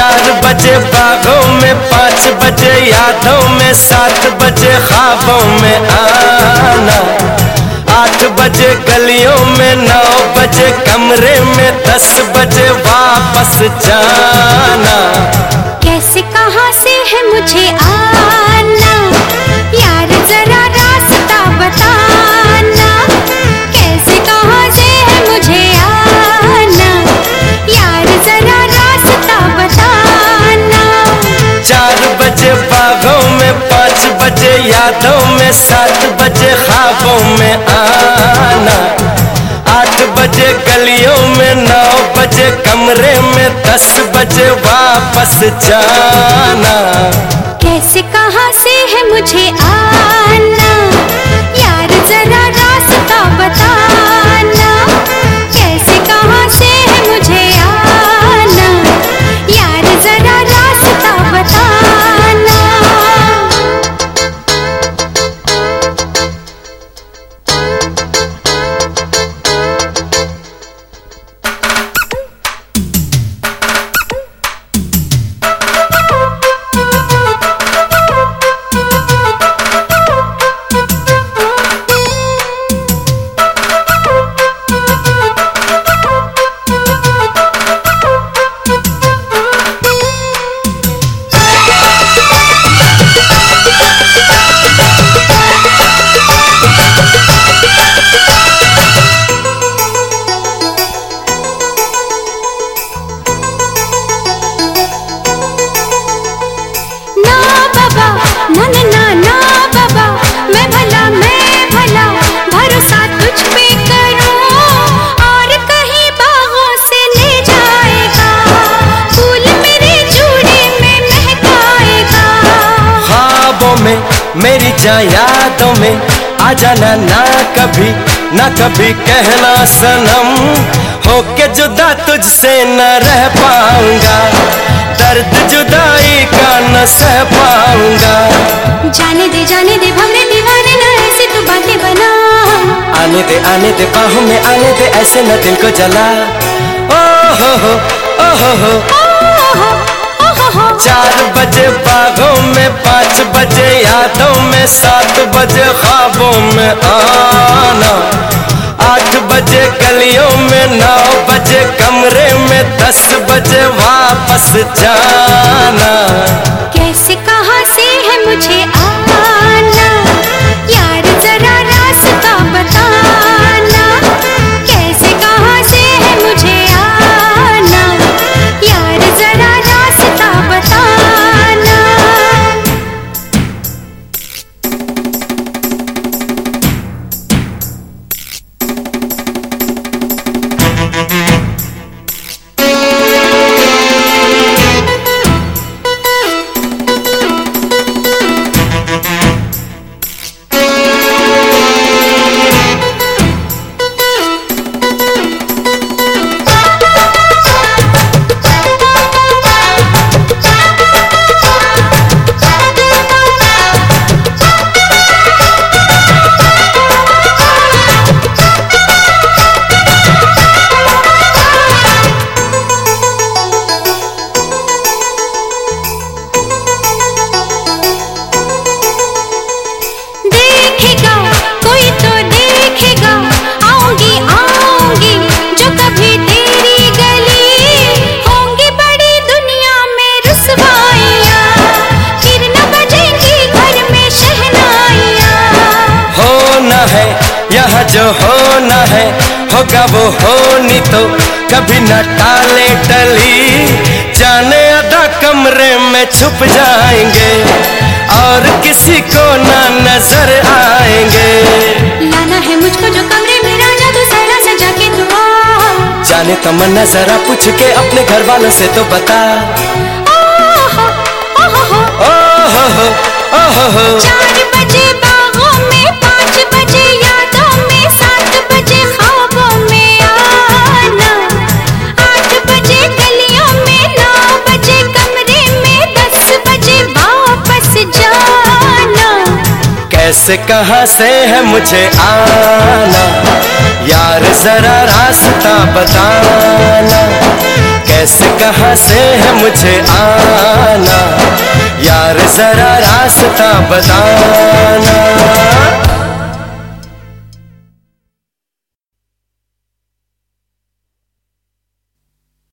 चार बजे बागों में, पाँच बजे यादों में, सात बजे ख्वाबों में आना। आठ बजे गलियों में, नौ बजे कमरे में, दस बजे वापस जाना। कैसे कहाँ से है मुझे आना? यादों में सात बजे ख्वाबों में आना। आठ बजे गलियों में नौ बजे कमरे में दस बजे वापस जाना। कैसे कहाँ से है मुझे आना मेरी जा यादों में आ जाना ना कभी ना कभी कहना सनम होके जुदा तुझसे न रह पाऊँगा। दर्द जुदाई का न सह पाऊँगा। जाने दे जाने दे भवरे दीवाने ना ऐसी तू बातें बना। आने दे आने दे बाहों में आने दे ऐसे न दिल को जला। ओ हो हो ओ हो हो। चार बजे बागों में, पाँच बजे यादों में, सात बजे ख्वाबों में आना। आठ बजे गलियों में, नौ बजे कमरे में, दस बजे वापस जाना। जो होना है होगा वो होनी तो कभी न टाले टली। जाने आधा कमरे में छुप जाएँगे और किसी को ना नज़र आएँगे। लाना है मुझको जो कमरे में राजा तू सारा सजा के तू आ जाने तमन्ना जरा पूछ के अपने घर वालों से तो बता। कैसे कहा से है मुझे आना। यार, जरा रास्ता बताना। कैसे कहाँ से है मुझे आना। यार, जरा रास्ता बता